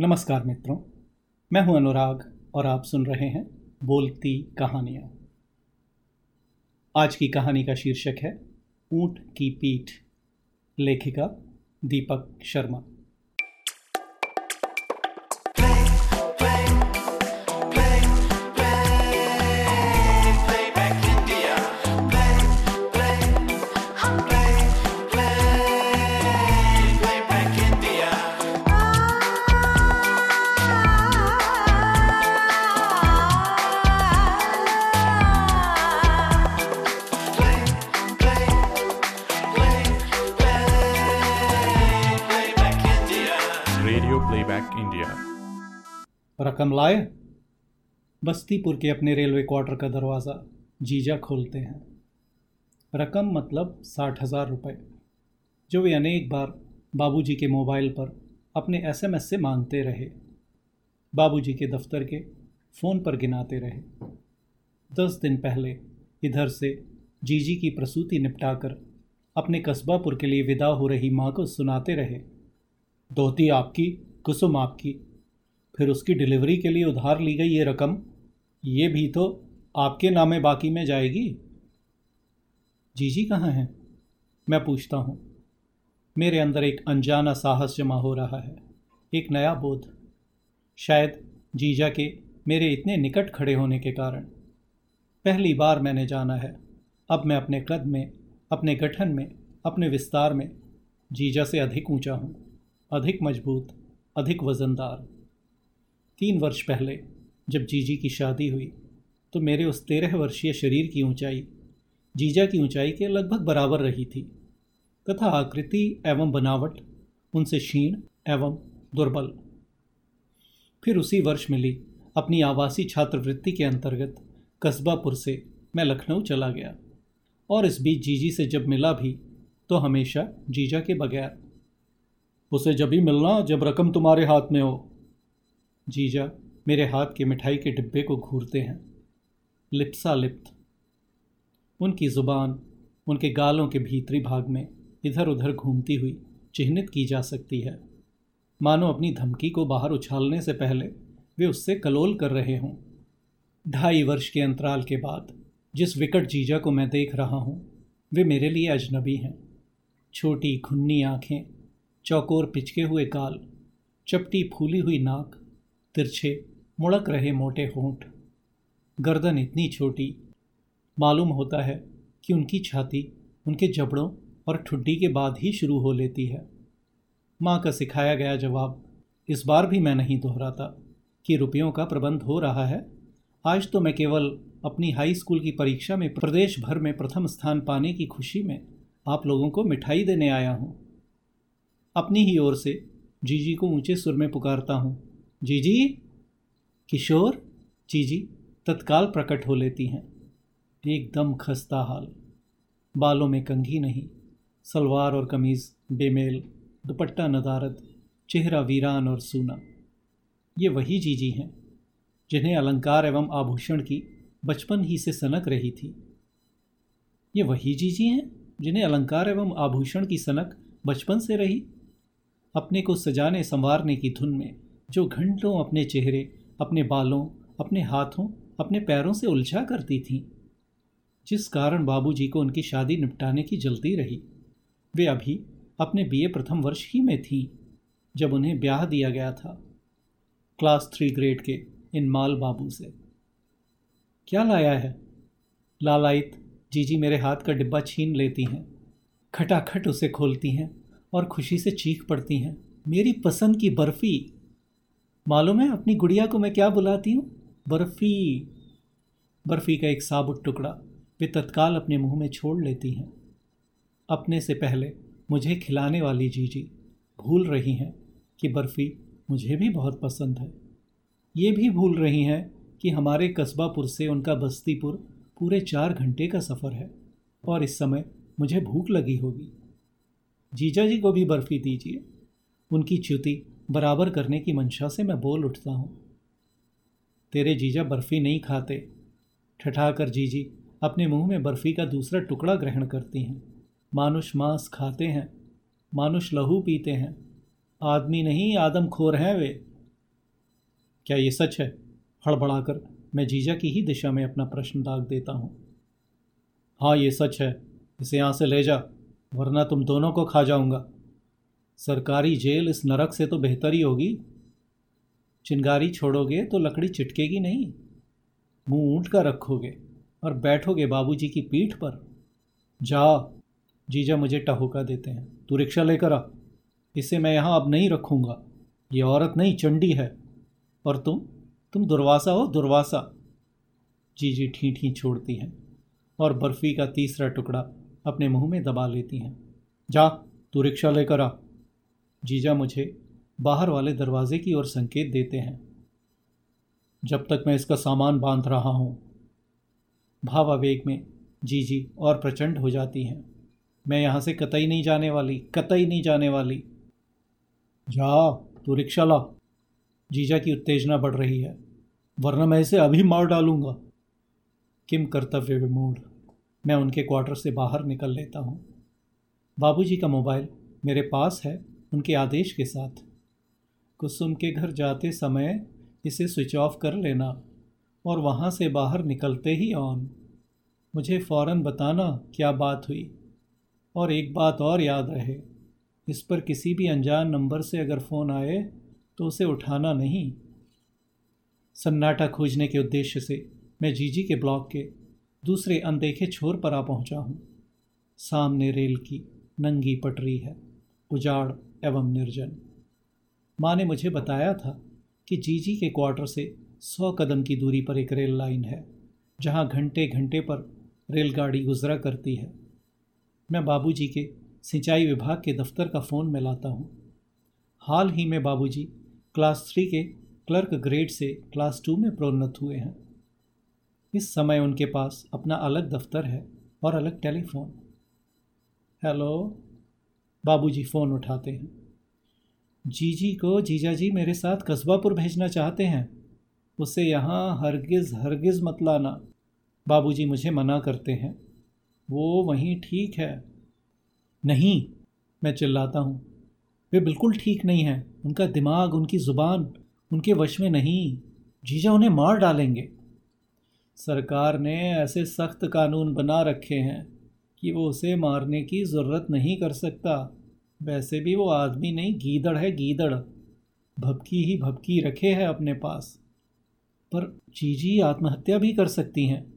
नमस्कार मित्रों, मैं हूँ अनुराग और आप सुन रहे हैं बोलती कहानियाँ। आज की कहानी का शीर्षक है ऊँट की पीठ, लेखिका दीपक शर्मा। प्लेबैक इंडिया रकम लाए? बस्तीपुर के अपने रेलवे क्वार्टर का दरवाज़ा जीजा खोलते हैं। रकम मतलब साठ हज़ार रुपये जो वे अनेक बार बाबूजी के मोबाइल पर अपने एसएमएस से मांगते रहे, बाबूजी के दफ्तर के फ़ोन पर गिनाते रहे। दस दिन पहले इधर से जीजी की प्रसूति निपटाकर अपने कस्बापुर के लिए विदा हो रही माँ को सुनाते रहे। धोती आपकी कुसुम आपकी। फिर उसकी डिलीवरी के लिए उधार ली गई ये रकम, ये भी तो आपके नामे बाकी में जाएगी। जीजी कहाँ हैं? मैं पूछता हूँ। मेरे अंदर एक अनजाना साहस जमा हो रहा है, एक नया बोध। शायद जीजा के मेरे इतने निकट खड़े होने के कारण। पहली बार मैंने जाना है। अब मैं अपने कद में, अपने गठन में, अपने विस्तार में जीजा से अधिक ऊँचा हूँ, अधिक मज़बूत अधिक वज़नदार। तीन वर्ष पहले जब जीजी की शादी हुई तो मेरे उस तेरह वर्षीय शरीर की ऊंचाई, जीजा की ऊंचाई के लगभग बराबर रही थी। तथा आकृति एवं बनावट उनसे क्षीण एवं दुर्बल। फिर उसी वर्ष मिली अपनी आवासीय छात्रवृत्ति के अंतर्गत कस्बापुर से मैं लखनऊ चला गया। और इस बीच जीजी से जब मिला भी तो हमेशा जीजा के बगैर उसे जब ही मिलना, जब रकम तुम्हारे हाथ में हो। जीजा, मेरे हाथ के मिठाई के डिब्बे को घूरते हैं। लिप्सा लिप्त उनकी ज़ुबान, उनके गालों के भीतरी भाग में इधर उधर घूमती हुई चिन्हित की जा सकती है। मानो अपनी धमकी को बाहर उछालने से पहले वे उससे कलोल कर रहे हों। ढाई वर्ष के अंतराल के बाद, जिस विकट जीजा को मैं देख रहा हूँ, वे मेरे लिए अजनबी हैं। छोटी, खुन्नी आँखें चौकोर पिचके हुए गाल चपटी फूली हुई नाक, तिरछे मुड़क रहे मोटे होंठ। गर्दन इतनी छोटी, मालूम होता है कि उनकी छाती उनके जबड़ों और ठुड्डी के बाद ही शुरू हो लेती है। माँ का सिखाया गया जवाब, इस बार भी मैं नहीं दोहराता कि रुपयों का प्रबंध हो रहा है। आज तो मैं केवल अपनी हाई स्कूल की परीक्षा में प्रदेश भर में प्रथम स्थान पाने की खुशी में आप लोगों को मिठाई देने आया हूँ। अपनी ही ओर से जीजी को ऊँचे सुर में पुकारता हूँ। जीजी? किशोर? जीजी, तत्काल प्रकट हो लेती हैं। एकदम खस्ता हाल। बालों में कंघी नहीं। सलवार और कमीज़, बेमेल, दुपट्टा नदारत चेहरा वीरान और सूना। ये वही जीजी हैं, जिन्हें अलंकार एवं आभूषण की बचपन ही से सनक रही थी। ये वही जीजी हैं, जिन्हें अलंकार एवं आभूषण की सनक बचपन से रही। अपने को सजाने संवारने की धुन में, जो घंटों अपने चेहरे, अपने बालों, अपने हाथों, अपने पैरों से उलझा करती थीं। जिस कारण बाबूजी को उनकी शादी निपटाने की जल्दी रही, वे अभी अपने बीए प्रथम वर्ष ही में थीं, जब उन्हें ब्याह दिया गया था, क्लास थ्री ग्रेड के इन माल बाबू से। क्या लाया है? लालायत, जीजी मेरे हाथ का डिब्बा छीन लेती हैं, खटाखट उसे खोलती हैं। और खुशी से चीख पड़ती हैं। मेरी पसंद की बर्फ़ी। मालूम है अपनी गुड़िया को मैं क्या बुलाती हूँ? बर्फ़ी। बर्फ़ी का एक साबुत टुकड़ा वे तत्काल अपने मुँह में छोड़ लेती हैं। अपने से पहले मुझे खिलाने वाली जीजी भूल रही हैं कि बर्फ़ी मुझे भी बहुत पसंद है। ये भी भूल रही हैं कि हमारे कस्बापुर से उनका बस्तीपुर पूरे चार घंटे का सफ़र है और इस समय मुझे भूख लगी होगी। जीजा जी को भी बर्फ़ी दीजिए। उनकी च्युति बराबर करने की मंशा से मैं बोल उठता हूँ। तेरे जीजा बर्फ़ी नहीं खाते। ठठाकर जीजी अपने मुँह में बर्फ़ी का दूसरा टुकड़ा ग्रहण करती हैं। मानुष मांस खाते हैं, मानुष लहू पीते हैं। आदमी नहीं, आदम खोर हैं वे। क्या ये सच है? हड़बड़ाकर मैं जीजा की ही दिशा में अपना प्रश्न दाग देता हूँ। हाँ ये सच है। इसे यहाँ से ले जा। वरना तुम दोनों को खा जाऊँगा। सरकारी जेल इस नरक से तो बेहतर ही होगी। चिंगारी छोड़ोगे तो लकड़ी चिटकेगी नहीं। मुँह ऊँट का रखोगे और बैठोगे बाबूजी की पीठ पर। जाओ, जीजा मुझे टहोका देते हैं। तू रिक्शा लेकर आ। इसे मैं यहाँ अब नहीं रखूँगा। ये औरत नहीं, चंडी है। और तुम? तुम दुर्वासा हो, दुर्वासा। जीजी ठी ठी छोड़ती हैं और बर्फ़ी का तीसरा टुकड़ा अपने मुँह में दबा लेती हैं। जा, तू रिक्शा लेकर आ। जीजा मुझे बाहर वाले दरवाजे की ओर संकेत देते हैं। जब तक मैं इसका सामान बाँध रहा हूँ। भावावेग में जीजी और प्रचंड हो जाती हैं। मैं यहाँ से कतई नहीं जाने वाली, कतई नहीं जाने वाली। जा, तू रिक्शा ला। जीजा की उत्तेजना बढ़ रही है, वरना मैं इसे अभी मार डालूँगा। किम कर्तव्य विमूढ़। मैं उनके क्वार्टर से बाहर निकल लेता हूँ। बाबूजी का मोबाइल मेरे पास है, उनके आदेश के साथ। कुसुम के घर जाते समय इसे स्विच ऑफ़ कर लेना और वहाँ से बाहर निकलते ही ऑन। मुझे फ़ौरन बताना क्या बात हुई और एक बात और याद रहे। इस पर किसी भी अनजान नंबर से अगर फ़ोन आए तो उसे उठाना नहीं। सन्नाटा खोजने के उद्देश्य से मैं जीजी के ब्लॉक के दूसरे अनदेखे छोर पर आ पहुँचा हूँ। सामने रेल की नंगी पटरी है, उजाड़ एवं निर्जन। माँ ने मुझे बताया था कि जीजी के क्वार्टर से सौ कदम की दूरी पर एक रेल लाइन है, जहाँ घंटे घंटे पर रेलगाड़ी गुजरा करती है। मैं बाबूजी के सिंचाई विभाग के दफ्तर का फ़ोन में लाता हूँ। हाल ही में बाबूजी क्लास थ्री के क्लर्क ग्रेड से क्लास टू में प्रोन्नत हुए हैं। इस समय उनके पास अपना अलग दफ्तर है और अलग टेलीफोन। हेलो? बाबूजी फ़ोन उठाते हैं। जीजी को जीजा जी मेरे साथ कस्बापुर भेजना चाहते हैं। उसे यहाँ हरगिज़ हरगिज़ मत लाना। बाबूजी मुझे मना करते हैं। वो वहीं ठीक है। नहीं, मैं चिल्लाता हूँ। वे बिल्कुल ठीक नहीं हैं। उनका दिमाग, उनकी ज़ुबान, उनके वश में नहीं। जीजा उन्हें मार डालेंगे। सरकार ने ऐसे सख्त कानून बना रखे हैं कि वो उसे मारने की ज़रूरत नहीं कर सकता। वैसे भी वो आदमी नहीं, गीदड़ है, गीदड़। भपकी ही भपकी रखे है अपने पास। पर जीजी आत्महत्या भी कर सकती हैं।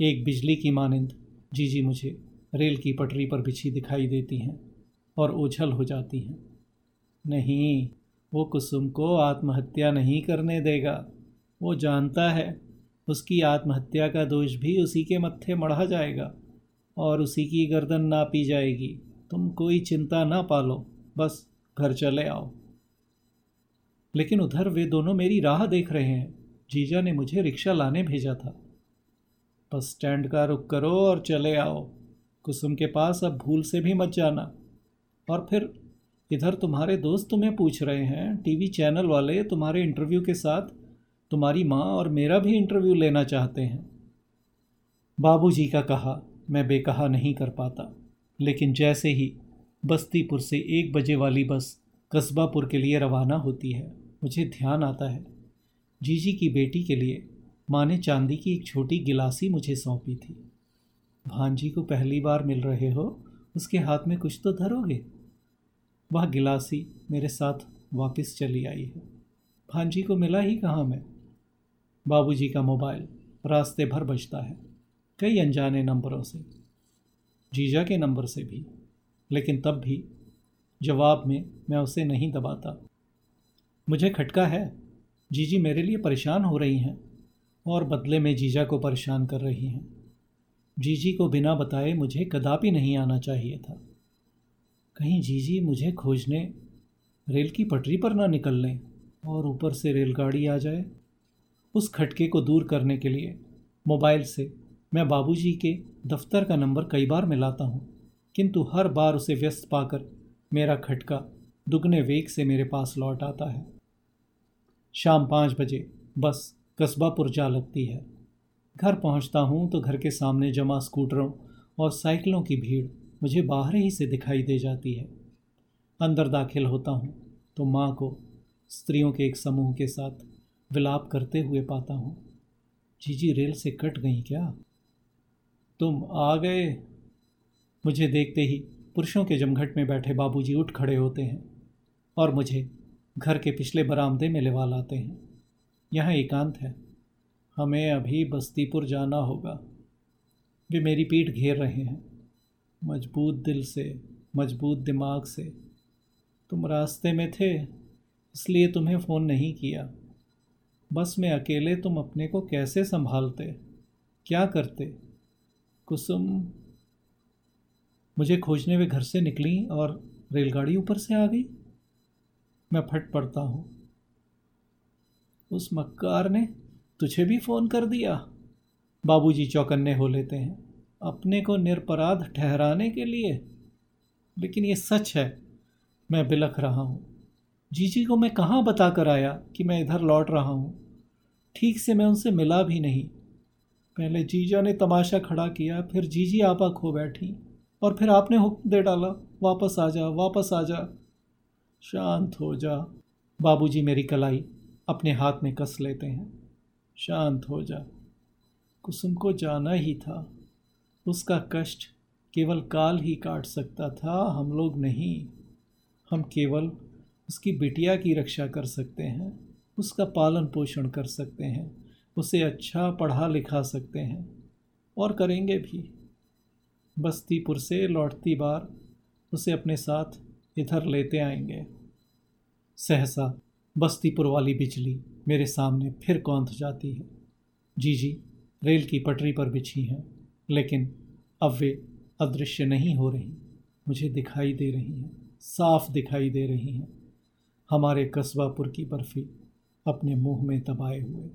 एक बिजली की मानंद, जीजी मुझे रेल की पटरी पर बिछी दिखाई देती हैं और ओझल हो जाती हैं। नहीं, वो कुसुम को आत्महत्या नहीं करने देगा। वो जानता है उसकी आत्महत्या का दोष भी उसी के मत्थे मढ़ा जाएगा और उसी की गर्दन नापी जाएगी। तुम कोई चिंता ना पालो, बस घर चले आओ। लेकिन उधर वे दोनों मेरी राह देख रहे हैं। जीजा ने मुझे रिक्शा लाने भेजा था। बस स्टैंड का रुक करो और चले आओ। कुसुम के पास अब भूल से भी मत जाना। और फिर इधर तुम्हारे दोस्त तुम्हें पूछ रहे हैं, टीवी चैनल वाले तुम्हारे इंटरव्यू के साथ तुम्हारी माँ और मेरा भी इंटरव्यू लेना चाहते हैं। बाबूजी का कहा, मैं बेकहा नहीं कर पाता। लेकिन जैसे ही बस्तीपुर से एक बजे वाली बस कस्बापुर के लिए रवाना होती है, मुझे ध्यान आता है। जीजी की बेटी के लिए माँ ने चांदी की एक छोटी गिलासी मुझे सौंपी थी। भांजी को पहली बार मिल रहे हो, उसके हाथ में कुछ तो धरोगे। वह गिलासी मेरे साथ वापस चली आई है। भांजी को मिला ही कहाँ मैं? बाबूजी का मोबाइल रास्ते भर बजता है। कई अनजाने नंबरों से, जीजा के नंबर से भी, लेकिन तब भी जवाब में मैं उसे नहीं दबाता। मुझे खटका है, जीजी मेरे लिए परेशान हो रही हैं और बदले में जीजा को परेशान कर रही हैं। जीजी को बिना बताए मुझे कदापि नहीं आना चाहिए था। कहीं जीजी मुझे खोजने, रेल की पटरी पर ना निकल लें और ऊपर से रेलगाड़ी आ जाए उस खटके को दूर करने के लिए मोबाइल से मैं बाबूजी के दफ्तर का नंबर कई बार मिलाता हूँ, किंतु हर बार उसे व्यस्त पाकर मेरा खटका दुगने वेग से मेरे पास लौट आता है। शाम पाँच बजे, बस कस्बापुर जा लगती है। घर पहुँचता हूँ तो घर के सामने जमा स्कूटरों और साइकिलों की भीड़ मुझे बाहर ही से दिखाई दे जाती है। अंदर दाखिल होता हूँ तो माँ को, स्त्रियों के एक समूह के साथ विलाप करते हुए पाता हूँ। जीजी रेल से कट गई क्या? तुम आ गए? मुझे देखते ही पुरुषों के जमघट में बैठे बाबूजी उठ खड़े होते हैं और मुझे घर के पिछले बरामदे में लेवा लाते हैं। यहाँ एकांत है। हमें अभी बस्तीपुर जाना होगा। वे मेरी पीठ घेर रहे हैं। मज़बूत दिल से, मज़बूत दिमाग से। तुम रास्ते में थे, इसलिए तुम्हें फ़ोन नहीं किया। बस में अकेले तुम अपने को कैसे संभालते? क्या करते? कुसुम। मुझे खोजने वे घर से निकली और रेलगाड़ी ऊपर से आ गई। मैं फट पड़ता हूँ। उस मक्कार ने तुझे भी फ़ोन कर दिया? बाबूजी चौकन्ने हो लेते हैं, अपने को निरपराध ठहराने के लिए। लेकिन ये सच है, मैं बिलख रहा हूँ। जीजी को मैं कहाँ बता कर आया कि मैं इधर लौट रहा हूँ? ठीक से मैं उनसे मिला भी नहीं। पहले जीजा ने तमाशा खड़ा किया, फिर जीजी आपा खो बैठी और फिर आपने हुक्म दे डाला, वापस आ जा, वापस आ जा। शांत हो जा। बाबूजी मेरी कलाई अपने हाथ में कस लेते हैं। शांत हो जा। कुसुम को जाना ही था। उसका कष्ट केवल काल ही काट सकता था, हम लोग नहीं। हम केवल उसकी बिटिया की रक्षा कर सकते हैं। उसका पालन पोषण कर सकते हैं, उसे अच्छा पढ़ा लिखा सकते हैं और करेंगे भी। बस्तीपुर से लौटती बार उसे अपने साथ इधर लेते आएँगे। सहसा बस्तीपुर वाली बिजली मेरे सामने फिर कौंध जाती है। जी जी, रेल की पटरी पर बिछी हैं, लेकिन अब वे अदृश्य नहीं हो रही। मुझे दिखाई दे रही हैं, साफ़ दिखाई दे रही हैं। हमारे कस्बापुर की बर्फ़ी अपने मुँह में दबाए हुए।